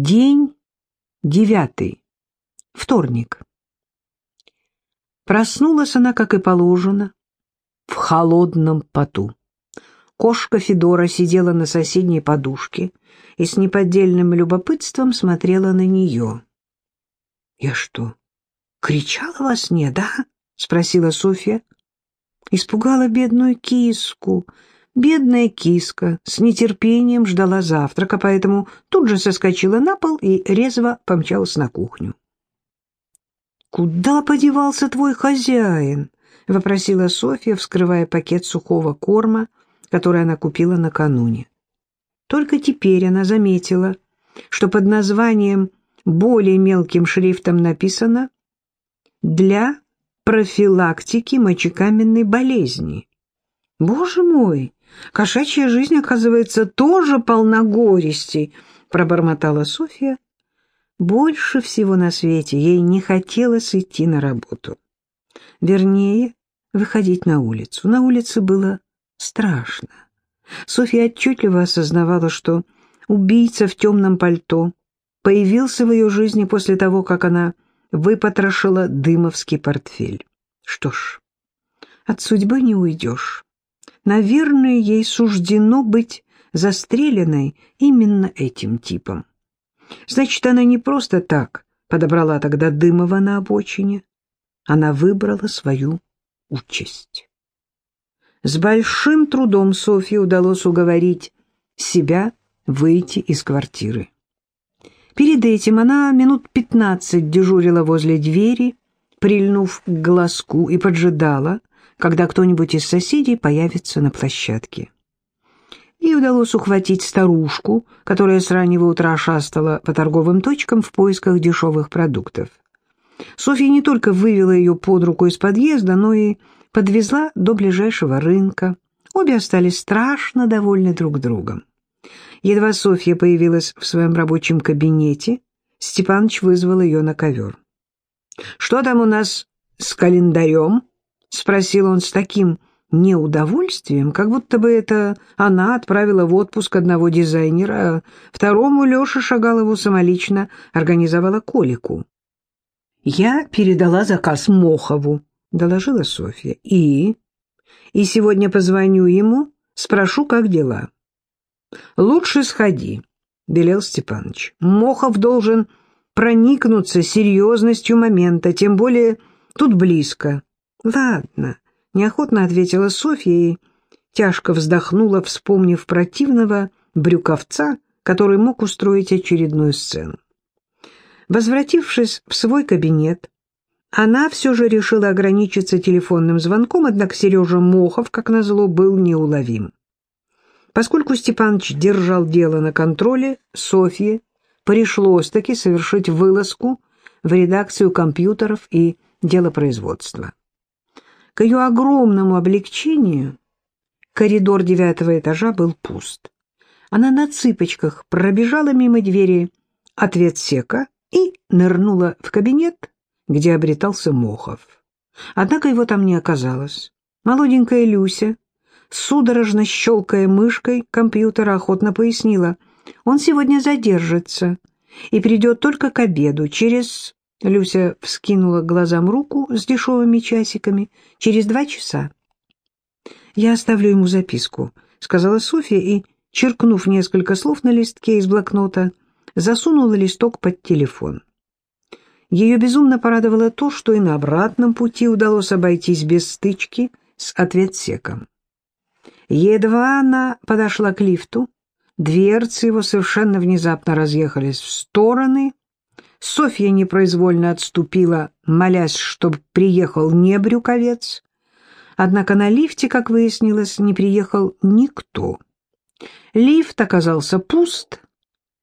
День девятый. Вторник. Проснулась она, как и положено, в холодном поту. Кошка Федора сидела на соседней подушке и с неподдельным любопытством смотрела на нее. — Я что, кричала во сне, да? — спросила Софья. Испугала бедную киску, Бедная киска с нетерпением ждала завтрака, поэтому тут же соскочила на пол и резво помчалась на кухню. «Куда подевался твой хозяин?» — вопросила Софья, вскрывая пакет сухого корма, который она купила накануне. Только теперь она заметила, что под названием более мелким шрифтом написано «Для профилактики мочекаменной болезни». «Боже мой!» Кошачья жизнь, оказывается, тоже полна горестей, пробормотала Софья. Больше всего на свете ей не хотелось идти на работу. Вернее, выходить на улицу. На улице было страшно. Софья отчетливо осознавала, что убийца в темном пальто появился в ее жизни после того, как она выпотрошила дымовский портфель. Что ж, от судьбы не уйдешь. Наверное, ей суждено быть застреленной именно этим типом. Значит, она не просто так подобрала тогда Дымова на обочине. Она выбрала свою участь. С большим трудом Софье удалось уговорить себя выйти из квартиры. Перед этим она минут пятнадцать дежурила возле двери, прильнув к глазку, и поджидала, когда кто-нибудь из соседей появится на площадке. Ей удалось ухватить старушку, которая с раннего утра шастала по торговым точкам в поисках дешевых продуктов. Софья не только вывела ее под руку из подъезда, но и подвезла до ближайшего рынка. Обе остались страшно довольны друг другом. Едва Софья появилась в своем рабочем кабинете, Степаныч вызвал ее на ковер. «Что там у нас с календарем?» — спросил он с таким неудовольствием, как будто бы это она отправила в отпуск одного дизайнера, а второму Леша Шагалову самолично организовала колику. «Я передала заказ Мохову», — доложила Софья. «И? И сегодня позвоню ему, спрошу, как дела». «Лучше сходи», — велел Степаныч. «Мохов должен проникнуться серьезностью момента, тем более тут близко». «Ладно», — неохотно ответила Софья и тяжко вздохнула, вспомнив противного брюковца, который мог устроить очередную сцену. Возвратившись в свой кабинет, она все же решила ограничиться телефонным звонком, однако Сережа Мохов, как назло, был неуловим. Поскольку Степаныч держал дело на контроле, Софье пришлось-таки совершить вылазку в редакцию компьютеров и делопроизводства. К ее огромному облегчению коридор девятого этажа был пуст. Она на цыпочках пробежала мимо двери ответсека и нырнула в кабинет, где обретался Мохов. Однако его там не оказалось. Молоденькая Люся, судорожно щелкая мышкой компьютера, охотно пояснила, он сегодня задержится и придет только к обеду, через Люся вскинула глазам руку с дешевыми часиками. «Через два часа». «Я оставлю ему записку», — сказала Софья и, черкнув несколько слов на листке из блокнота, засунула листок под телефон. Ее безумно порадовало то, что и на обратном пути удалось обойтись без стычки с ответсеком. Едва она подошла к лифту, дверцы его совершенно внезапно разъехались в стороны, Софья непроизвольно отступила, молясь, чтобы приехал не брюковец. Однако на лифте, как выяснилось, не приехал никто. Лифт оказался пуст,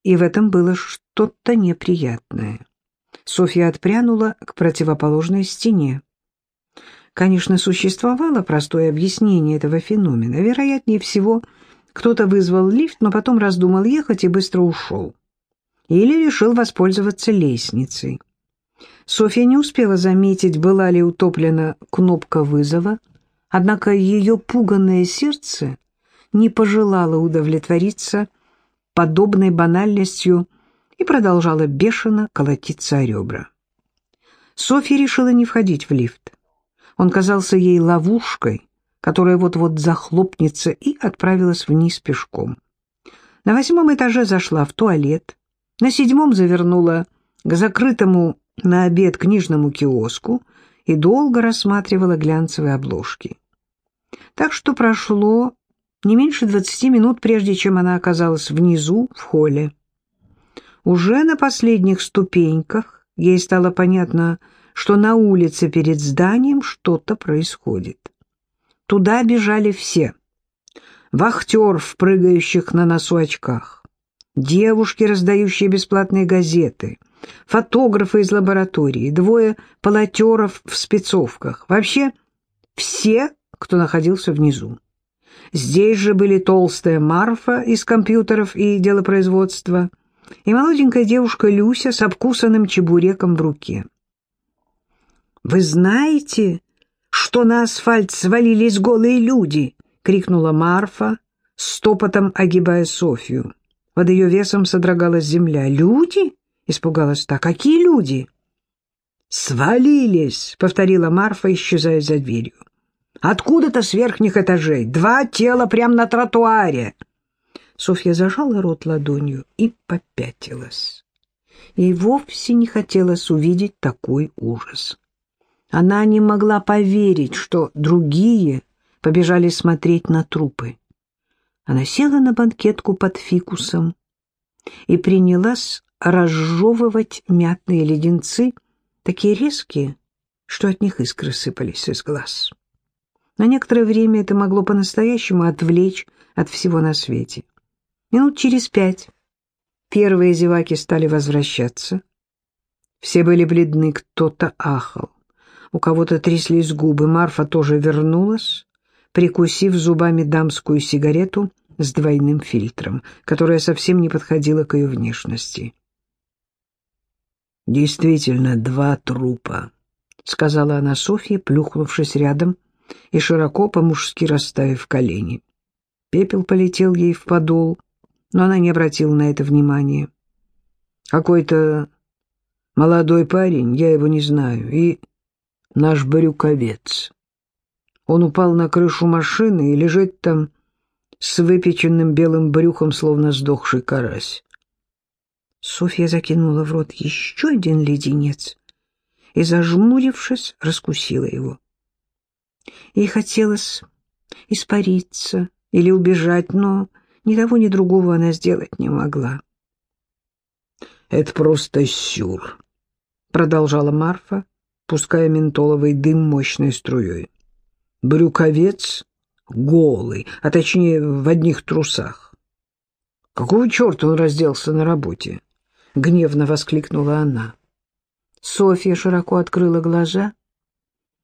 и в этом было что-то неприятное. Софья отпрянула к противоположной стене. Конечно, существовало простое объяснение этого феномена. Вероятнее всего, кто-то вызвал лифт, но потом раздумал ехать и быстро ушел или решил воспользоваться лестницей. Софья не успела заметить, была ли утоплена кнопка вызова, однако ее пуганное сердце не пожелало удовлетвориться подобной банальностью и продолжала бешено колотиться о ребра. Софья решила не входить в лифт. Он казался ей ловушкой, которая вот-вот захлопнется, и отправилась вниз пешком. На восьмом этаже зашла в туалет, на седьмом завернула к закрытому на обед книжному киоску и долго рассматривала глянцевые обложки. Так что прошло не меньше двадцати минут, прежде чем она оказалась внизу, в холле. Уже на последних ступеньках ей стало понятно, что на улице перед зданием что-то происходит. Туда бежали все. Вахтер в прыгающих на носу очках, девушки, раздающие бесплатные газеты, фотографы из лаборатории, двое полотеров в спецовках. Вообще все, кто находился внизу. Здесь же были толстая Марфа из компьютеров и делопроизводства и молоденькая девушка Люся с обкусанным чебуреком в руке. «Вы знаете, что на асфальт свалились голые люди?» — крикнула Марфа, стопотом огибая Софью. Под ее весом содрогалась земля. «Люди?» — испугалась та. «Какие люди?» «Свалились!» — повторила Марфа, исчезая за дверью. «Откуда-то с верхних этажей. Два тела прямо на тротуаре!» Софья зажала рот ладонью и попятилась. Ей вовсе не хотелось увидеть такой ужас. Она не могла поверить, что другие побежали смотреть на трупы. Она села на банкетку под фикусом и принялась разжевывать мятные леденцы, такие резкие, что от них искры сыпались из глаз. На некоторое время это могло по-настоящему отвлечь от всего на свете. Минут через пять первые зеваки стали возвращаться. Все были бледны, кто-то ахал. У кого-то тряслись губы. Марфа тоже вернулась, прикусив зубами дамскую сигарету с двойным фильтром, которая совсем не подходила к ее внешности. «Действительно, два трупа», — сказала она Софье, плюхнувшись рядом и широко по-мужски расставив колени. Пепел полетел ей в подол, но она не обратила на это внимания. «Какой-то молодой парень, я его не знаю, и наш барюковец. Он упал на крышу машины и лежит там с выпеченным белым брюхом, словно сдохший карась. Софья закинула в рот еще один леденец и, зажмурившись, раскусила его. Ей хотелось испариться или убежать, но ни того, ни другого она сделать не могла. «Это просто сюр», — продолжала Марфа, пуская ментоловый дым мощной струей. Брюковец голый, а точнее в одних трусах. «Какого черта он разделся на работе?» — гневно воскликнула она. Софья широко открыла глаза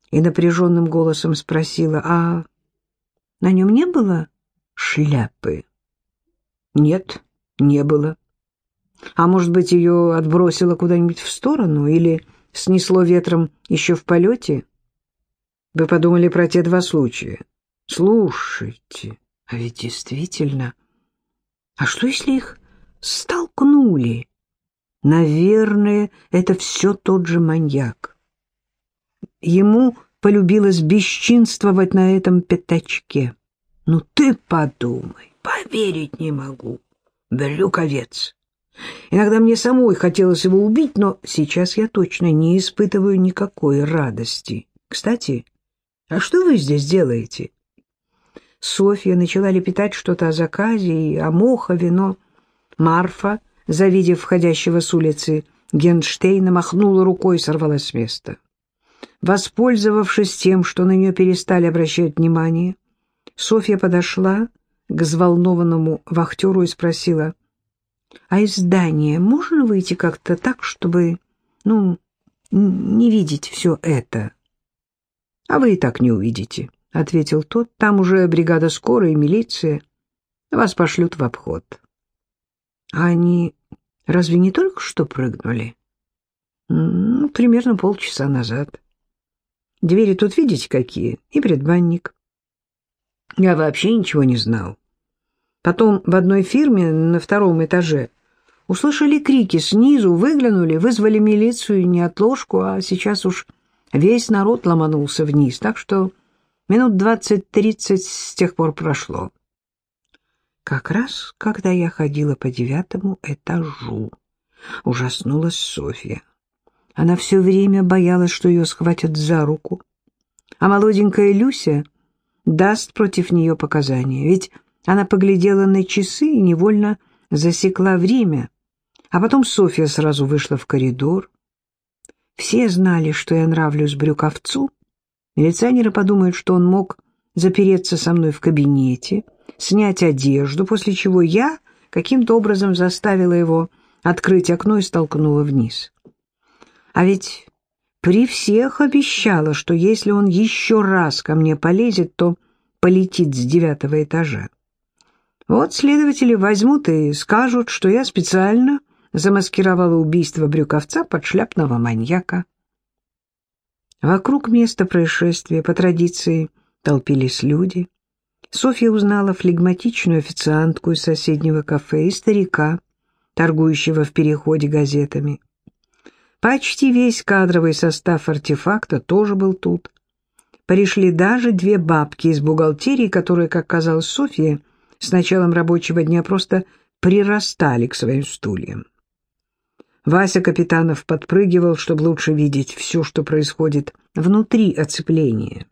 и напряженным голосом спросила, «А на нем не было шляпы?» «Нет, не было. А может быть, ее отбросило куда-нибудь в сторону или снесло ветром еще в полете? Вы подумали про те два случая? Слушайте, а ведь действительно... А что, если их столкнули? Наверное, это все тот же маньяк. Ему полюбилось бесчинствовать на этом пятачке. Ну ты подумай, поверить не могу. Брюковец. Иногда мне самой хотелось его убить, но сейчас я точно не испытываю никакой радости. Кстати, а что вы здесь делаете? Софья начала лепетать что-то о заказе и о Мохове, но Марфа, завидев входящего с улицы Генштейна, махнула рукой и сорвалась с места. Воспользовавшись тем, что на нее перестали обращать внимание, Софья подошла к взволнованному вахтеру и спросила, а из здания можно выйти как-то так, чтобы, ну, не видеть все это? — А вы и так не увидите, — ответил тот. — Там уже бригада скорой и милиция. Вас пошлют в обход. — А они разве не только что прыгнули? — Ну, примерно полчаса назад. Двери тут видите какие? И предбанник. Я вообще ничего не знал. Потом в одной фирме на втором этаже Услышали крики снизу, выглянули, вызвали милицию и неотложку, а сейчас уж весь народ ломанулся вниз, так что минут двадцать-тридцать с тех пор прошло. Как раз, когда я ходила по девятому этажу, ужаснулась Софья. Она все время боялась, что ее схватят за руку, а молоденькая Люся даст против нее показания, ведь она поглядела на часы и невольно засекла время — а потом Софья сразу вышла в коридор. Все знали, что я нравлюсь Брюковцу. Милиционеры подумают, что он мог запереться со мной в кабинете, снять одежду, после чего я каким-то образом заставила его открыть окно и столкнула вниз. А ведь при всех обещала, что если он еще раз ко мне полезет, то полетит с девятого этажа. Вот следователи возьмут и скажут, что я специально замаскировала убийство брюковца под шляпного маньяка. Вокруг места происшествия по традиции толпились люди. Софья узнала флегматичную официантку из соседнего кафе и старика, торгующего в переходе газетами. Почти весь кадровый состав артефакта тоже был тут. Пришли даже две бабки из бухгалтерии, которые, как казалось Софье, с началом рабочего дня просто прирастали к своим стульям. Вася Капитанов подпрыгивал, чтобы лучше видеть все, что происходит внутри оцепления.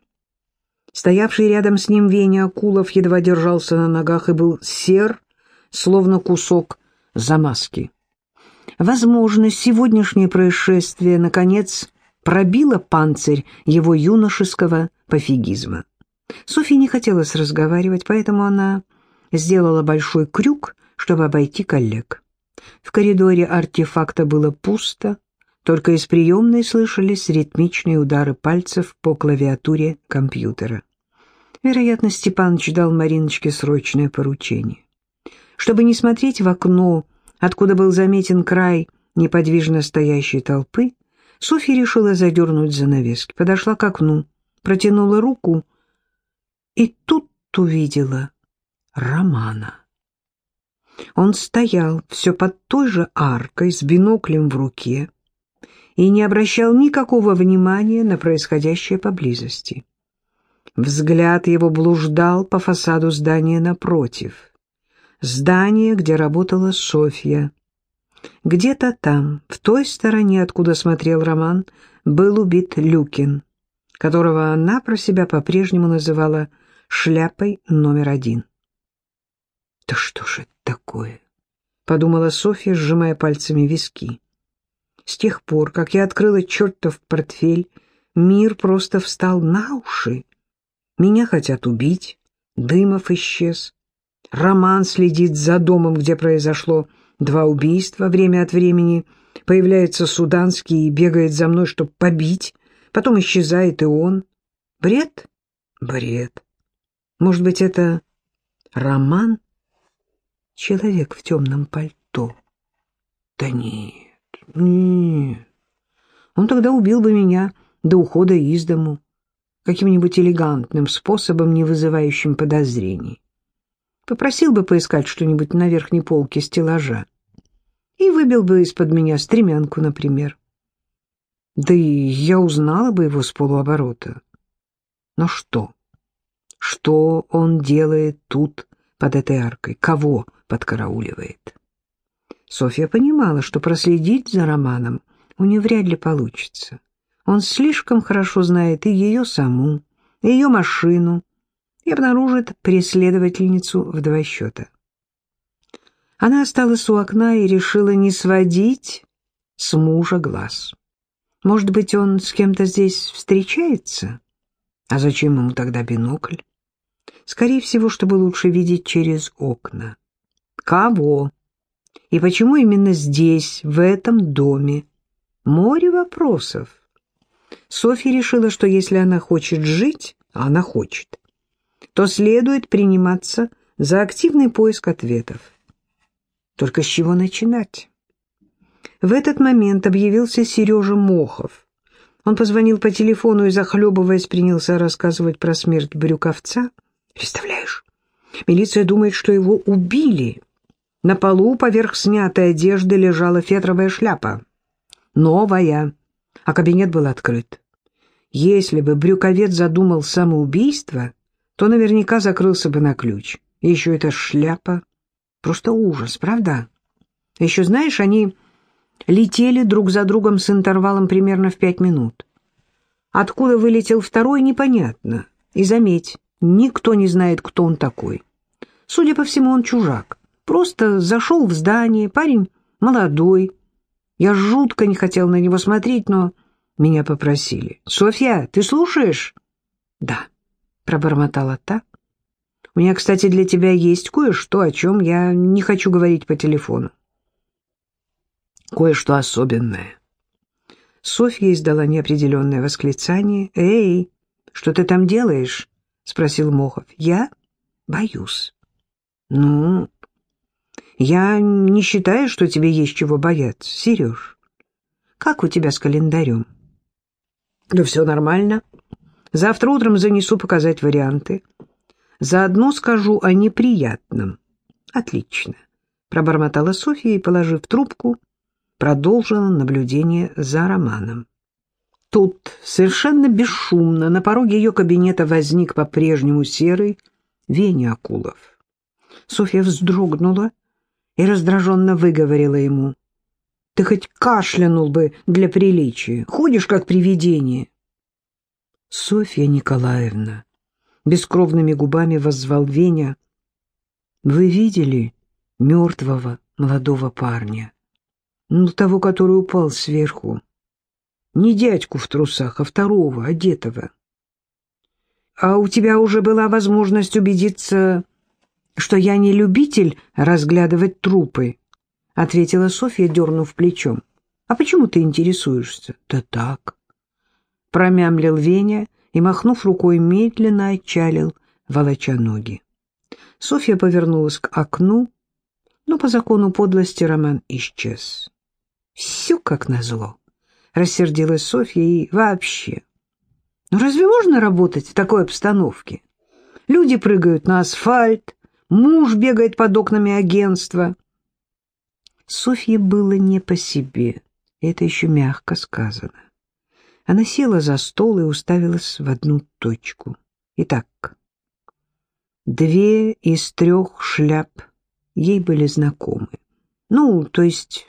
Стоявший рядом с ним Веня Акулов едва держался на ногах и был сер, словно кусок замазки. Возможно, сегодняшнее происшествие, наконец, пробило панцирь его юношеского пофигизма. Софье не хотелось разговаривать, поэтому она сделала большой крюк, чтобы обойти коллег. В коридоре артефакта было пусто, только из приемной слышались ритмичные удары пальцев по клавиатуре компьютера. Вероятно, Степаныч дал Мариночке срочное поручение. Чтобы не смотреть в окно, откуда был заметен край неподвижно стоящей толпы, Софья решила задернуть занавески, подошла к окну, протянула руку и тут увидела Романа. Он стоял все под той же аркой с биноклем в руке и не обращал никакого внимания на происходящее поблизости. Взгляд его блуждал по фасаду здания напротив. Здание, где работала Софья. Где-то там, в той стороне, откуда смотрел Роман, был убит Люкин, которого она про себя по-прежнему называла «шляпой номер один». «Да что же это такое?» — подумала Софья, сжимая пальцами виски. «С тех пор, как я открыла чертов портфель, мир просто встал на уши. Меня хотят убить, Дымов исчез. Роман следит за домом, где произошло два убийства. Время от времени появляется Суданский и бегает за мной, чтобы побить. Потом исчезает и он. Бред? Бред. Может быть, это роман? Человек в темном пальто. Да нет, нет. Он тогда убил бы меня до ухода из дому каким-нибудь элегантным способом, не вызывающим подозрений. Попросил бы поискать что-нибудь на верхней полке стеллажа и выбил бы из-под меня стремянку, например. Да и я узнала бы его с полуоборота. Но что? Что он делает тут, под этой аркой? Кого подкарауливает. Софья понимала, что проследить за Романом у нее вряд ли получится. Он слишком хорошо знает и ее саму, и ее машину, и обнаружит преследовательницу в два счета. Она осталась у окна и решила не сводить с мужа глаз. Может быть, он с кем-то здесь встречается? А зачем ему тогда бинокль? Скорее всего, чтобы лучше видеть через окна. Кого? И почему именно здесь, в этом доме? Море вопросов. Софья решила, что если она хочет жить, а она хочет, то следует приниматься за активный поиск ответов. Только с чего начинать? В этот момент объявился Сережа Мохов. Он позвонил по телефону и, захлебываясь, принялся рассказывать про смерть Брюковца. «Представляешь, милиция думает, что его убили». На полу поверх снятой одежды лежала фетровая шляпа. Новая, а кабинет был открыт. Если бы брюковец задумал самоубийство, то наверняка закрылся бы на ключ. Еще эта шляпа. Просто ужас, правда? Еще знаешь, они летели друг за другом с интервалом примерно в пять минут. Откуда вылетел второй, непонятно. И заметь, никто не знает, кто он такой. Судя по всему, он чужак. Просто зашел в здание, парень молодой. Я жутко не хотел на него смотреть, но меня попросили. «Софья, ты слушаешь?» «Да», — пробормотала та. «У меня, кстати, для тебя есть кое-что, о чем я не хочу говорить по телефону». «Кое-что особенное». Софья издала неопределенное восклицание. «Эй, что ты там делаешь?» — спросил Мохов. «Я боюсь». «Ну, я не считаю, что тебе есть чего бояться, Сереж. Как у тебя с календарем?» «Да все нормально. Завтра утром занесу показать варианты. Заодно скажу о неприятном». «Отлично», — пробормотала Софья и, положив трубку, продолжила наблюдение за Романом. Тут совершенно бесшумно на пороге ее кабинета возник по-прежнему серый Веня Акулов. Софья вздрогнула и раздраженно выговорила ему. «Ты хоть кашлянул бы для приличия, ходишь как привидение». «Софья Николаевна», — бескровными губами воззвал Веня, — «вы видели мертвого молодого парня?» Ну, того, который упал сверху. Не дядьку в трусах, а второго, одетого. А у тебя уже была возможность убедиться, что я не любитель разглядывать трупы, — ответила Софья, дернув плечом. А почему ты интересуешься? Да так. Промямлил Веня и, махнув рукой, медленно отчалил, волоча ноги. Софья повернулась к окну, но по закону подлости Роман исчез. Все как назло. Рассердилась Софья и вообще. Ну разве можно работать в такой обстановке? Люди прыгают на асфальт, муж бегает под окнами агентства. Софье было не по себе, это еще мягко сказано. Она села за стол и уставилась в одну точку. Итак, две из трех шляп ей были знакомы. Ну, то есть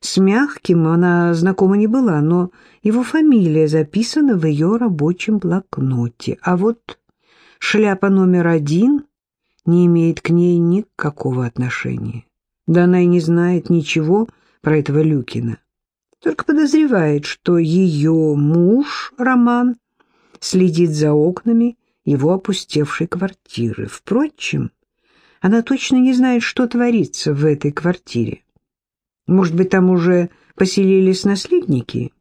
с мягким она знакома не была, но его фамилия записана в ее рабочем блокноте. А вот шляпа номер один не имеет к ней никакого отношения. Да она и не знает ничего про этого Люкина. Только подозревает, что ее муж, Роман, следит за окнами его опустевшей квартиры. Впрочем, она точно не знает, что творится в этой квартире. Может быть, там уже поселились наследники?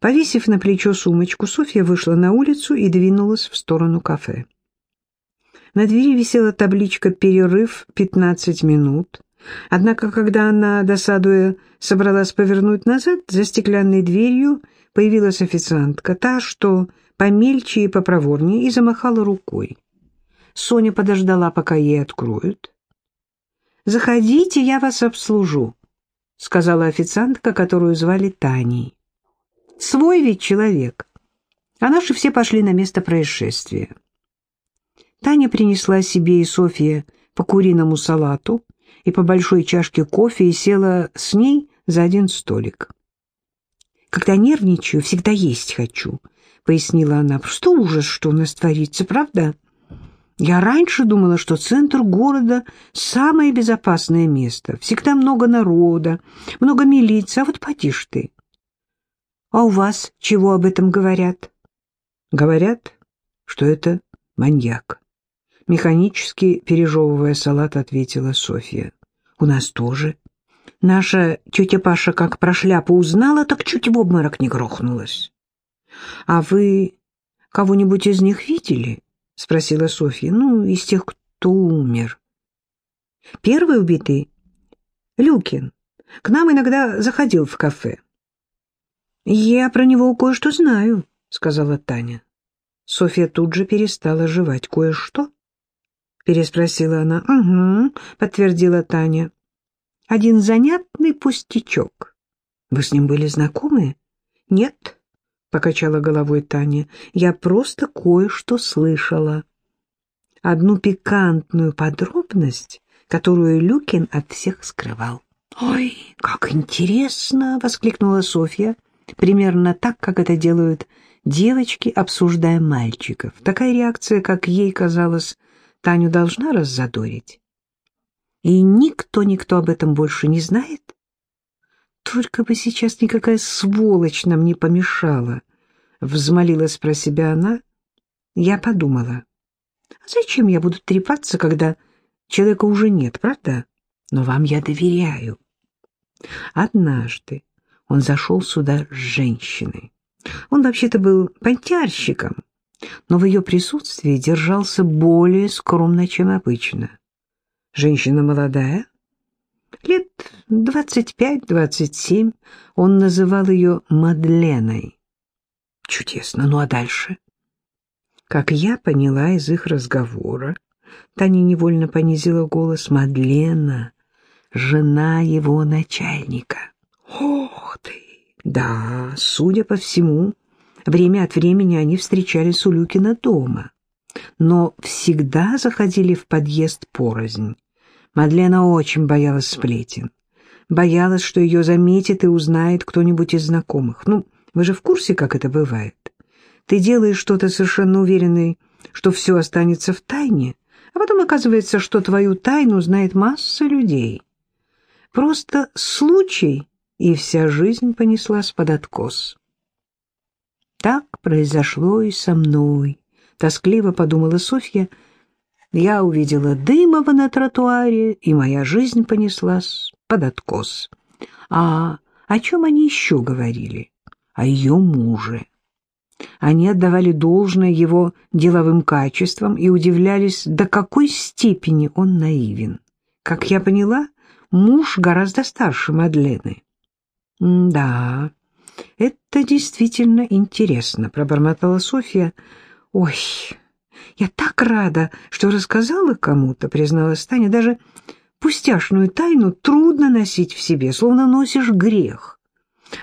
Повесив на плечо сумочку, Софья вышла на улицу и двинулась в сторону кафе. На двери висела табличка «Перерыв 15 минут». Однако, когда она, досадуя, собралась повернуть назад, за стеклянной дверью появилась официантка, та, что помельче и попроворнее, и замахала рукой. Соня подождала, пока ей откроют. «Заходите, я вас обслужу», — сказала официантка, которую звали Таней. «Свой ведь человек. А наши все пошли на место происшествия». Таня принесла себе и Софье по куриному салату и по большой чашке кофе и села с ней за один столик. «Когда нервничаю, всегда есть хочу», — пояснила она. «Просто ужас, что у нас творится, правда?» Я раньше думала, что центр города — самое безопасное место. Всегда много народа, много милиции, а вот поди ж ты. А у вас чего об этом говорят? Говорят, что это маньяк. Механически пережевывая салат, ответила Софья. У нас тоже. Наша тетя Паша как про шляпу узнала, так чуть в обморок не грохнулась. А вы кого-нибудь из них видели? — спросила Софья. — Ну, из тех, кто умер. — Первый убитый — Люкин. К нам иногда заходил в кафе. — Я про него кое-что знаю, — сказала Таня. Софья тут же перестала жевать кое-что. — переспросила она. «Угу», — подтвердила Таня. «Один занятный пустячок. Вы с ним были знакомы?» «Нет», — покачала головой Таня. «Я просто кое-что слышала. Одну пикантную подробность, которую Люкин от всех скрывал». «Ой, как интересно!» — воскликнула Софья. Примерно так, как это делают девочки, обсуждая мальчиков. Такая реакция, как ей казалось, Таню должна раззадорить. И никто-никто об этом больше не знает? Только бы сейчас никакая сволочь нам не помешала, взмолилась про себя она. Я подумала, а зачем я буду трепаться, когда человека уже нет, правда? Но вам я доверяю. Однажды он зашел сюда с женщиной. Он вообще-то был понтярщиком, но в ее присутствии держался более скромно, чем обычно. Женщина молодая, лет двадцать пять-двадцать семь, он называл ее Мадленой. Чудесно, ну а дальше? Как я поняла из их разговора, Таня невольно понизила голос Мадлена, жена его начальника. Ох ты! Да, судя по всему, время от времени они встречались у Люкина дома, но всегда заходили в подъезд порознь. Мадлена очень боялась сплетен. Боялась, что ее заметит и узнает кто-нибудь из знакомых. Ну, вы же в курсе, как это бывает? Ты делаешь что-то совершенно уверенный, что все останется в тайне, а потом оказывается, что твою тайну знает масса людей. Просто случай, и вся жизнь понеслась под откос. Так произошло и со мной, тоскливо подумала Софья. Я увидела Дымова на тротуаре, и моя жизнь понеслась под откос. А о чем они еще говорили? О ее муже. Они отдавали должное его деловым качествам и удивлялись, до какой степени он наивен. Как я поняла, муж гораздо старше Мадлены. «Да, это действительно интересно», — пробормотала Софья. «Ой, я так рада, что рассказала кому-то», — призналась Таня. «Даже пустяшную тайну трудно носить в себе, словно носишь грех.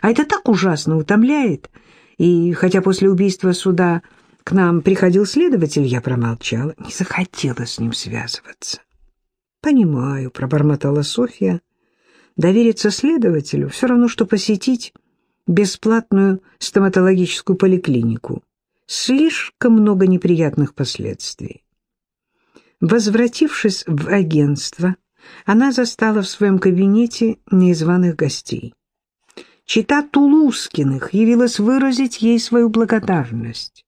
А это так ужасно утомляет. И хотя после убийства суда к нам приходил следователь, я промолчала, не захотела с ним связываться». «Понимаю», — пробормотала Софья. «Довериться следователю все равно, что посетить бесплатную стоматологическую поликлинику. Слишком много неприятных последствий». Возвратившись в агентство, она застала в своем кабинете незваных гостей. Чита Тулускиных явилась выразить ей свою благодарность.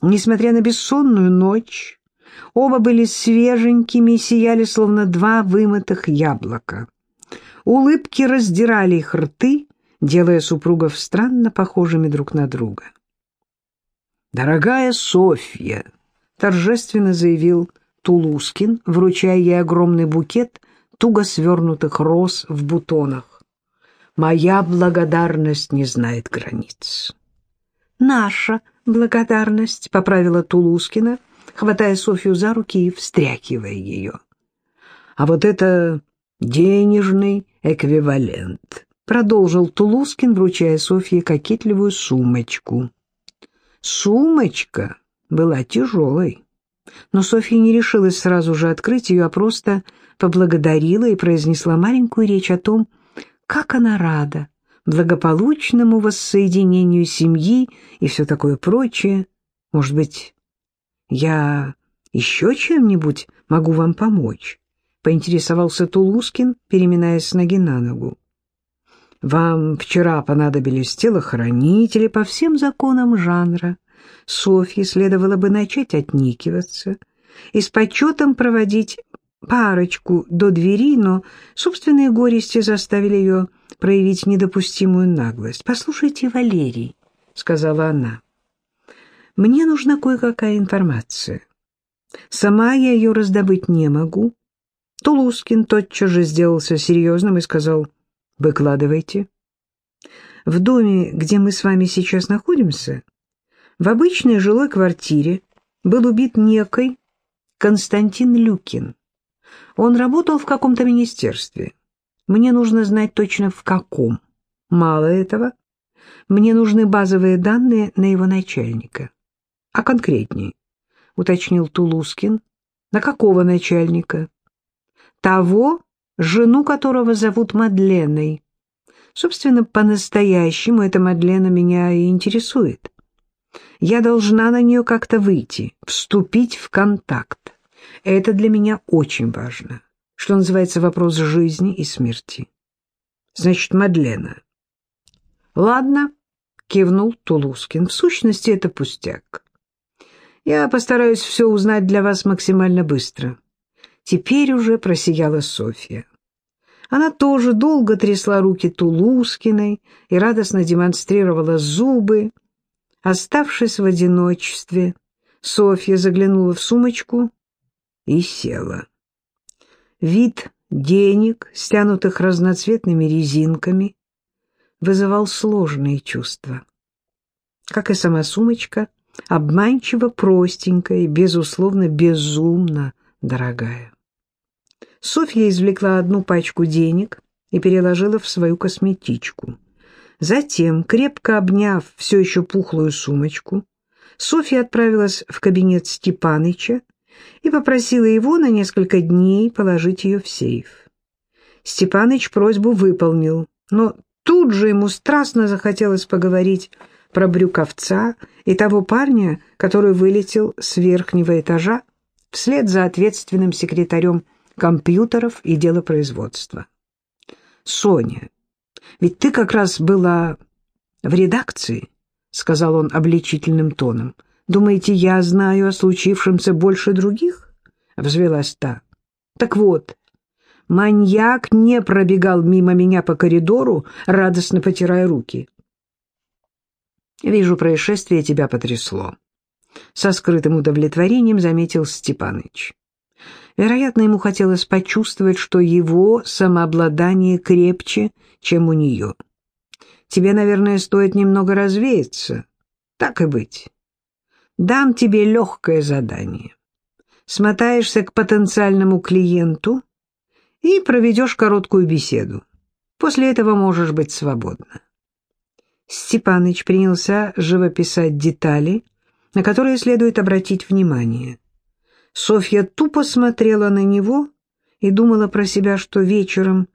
Несмотря на бессонную ночь, Оба были свеженькими и сияли, словно два вымытых яблока. Улыбки раздирали их рты, делая супругов странно похожими друг на друга. «Дорогая Софья!» — торжественно заявил Тулускин, вручая ей огромный букет туго свернутых роз в бутонах. «Моя благодарность не знает границ». «Наша благодарность», — поправила Тулускина, — хватая Софью за руки и встряхивая ее. «А вот это денежный эквивалент», — продолжил Тулускин, вручая Софье кокетливую сумочку. Сумочка была тяжелой, но Софья не решилась сразу же открыть ее, а просто поблагодарила и произнесла маленькую речь о том, как она рада благополучному воссоединению семьи и все такое прочее. Может быть, «Я еще чем-нибудь могу вам помочь?» — поинтересовался Тулускин, переминаясь с ноги на ногу. «Вам вчера понадобились телохранители по всем законам жанра. Софье следовало бы начать отникиваться и с почетом проводить парочку до двери, но собственные горести заставили ее проявить недопустимую наглость. «Послушайте, Валерий», — сказала она, — мне нужна кое-какая информация. Сама я ее раздобыть не могу. Тулускин тотчас же сделался серьезным и сказал, «Выкладывайте». В доме, где мы с вами сейчас находимся, в обычной жилой квартире был убит некой Константин Люкин. Он работал в каком-то министерстве. Мне нужно знать точно в каком. Мало этого. Мне нужны базовые данные на его начальника. А конкретнее, уточнил Тулускин. На какого начальника? Того, жену которого зовут Мадленой. Собственно, по-настоящему эта Мадлена меня и интересует. Я должна на нее как-то выйти, вступить в контакт. Это для меня очень важно, что называется вопрос жизни и смерти. Значит, Мадлена. Ладно, кивнул Тулускин. В сущности, это пустяк. Я постараюсь все узнать для вас максимально быстро. Теперь уже просияла Софья. Она тоже долго трясла руки Тулускиной и радостно демонстрировала зубы. Оставшись в одиночестве, Софья заглянула в сумочку и села. Вид денег, стянутых разноцветными резинками, вызывал сложные чувства. Как и сама сумочка, обманчиво простенькая и, безусловно, безумно дорогая. Софья извлекла одну пачку денег и переложила в свою косметичку. Затем, крепко обняв все еще пухлую сумочку, Софья отправилась в кабинет Степаныча и попросила его на несколько дней положить ее в сейф. Степаныч просьбу выполнил, но тут же ему страстно захотелось поговорить про брюковца и того парня, который вылетел с верхнего этажа вслед за ответственным секретарем компьютеров и делопроизводства. «Соня, ведь ты как раз была в редакции», — сказал он обличительным тоном. «Думаете, я знаю о случившемся больше других?» — взвелась та. «Так вот, маньяк не пробегал мимо меня по коридору, радостно потирая руки. «Вижу, происшествие тебя потрясло», — со скрытым удовлетворением заметил Степаныч. Вероятно, ему хотелось почувствовать, что его самообладание крепче, чем у нее. «Тебе, наверное, стоит немного развеяться. Так и быть. Дам тебе легкое задание. Смотаешься к потенциальному клиенту и проведешь короткую беседу. После этого можешь быть свободна». Степаныч принялся живописать детали, на которые следует обратить внимание. Софья тупо смотрела на него и думала про себя, что вечером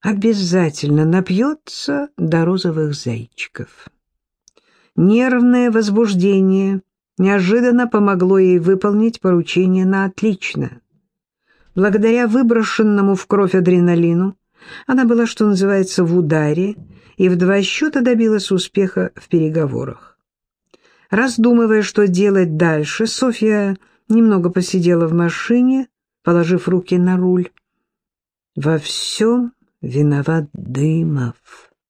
обязательно напьется до розовых зайчиков. Нервное возбуждение неожиданно помогло ей выполнить поручение на отлично. Благодаря выброшенному в кровь адреналину она была, что называется, в ударе и в два счета добилась успеха в переговорах. Раздумывая, что делать дальше, Софья немного посидела в машине, положив руки на руль. «Во всем виноват Дымов»,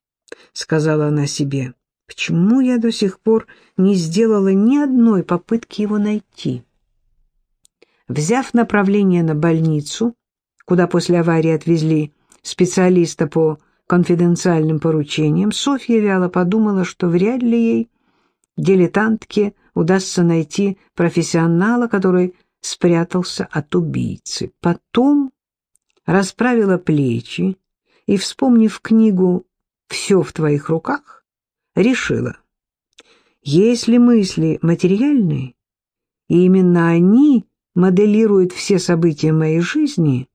— сказала она себе. «Почему я до сих пор не сделала ни одной попытки его найти?» Взяв направление на больницу, куда после аварии отвезли специалиста по конфиденциальным поручениям, Софья вяло подумала, что вряд ли ей, дилетантке, удастся найти профессионала, который спрятался от убийцы. Потом расправила плечи и, вспомнив книгу «Все в твоих руках», решила, если мысли материальные, и именно они моделируют все события моей жизни,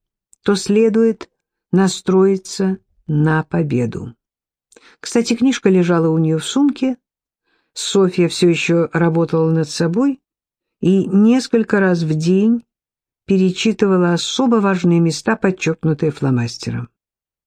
то следует настроиться на победу. Кстати, книжка лежала у нее в сумке. Софья все еще работала над собой и несколько раз в день перечитывала особо важные места, подчеркнутые фломастером.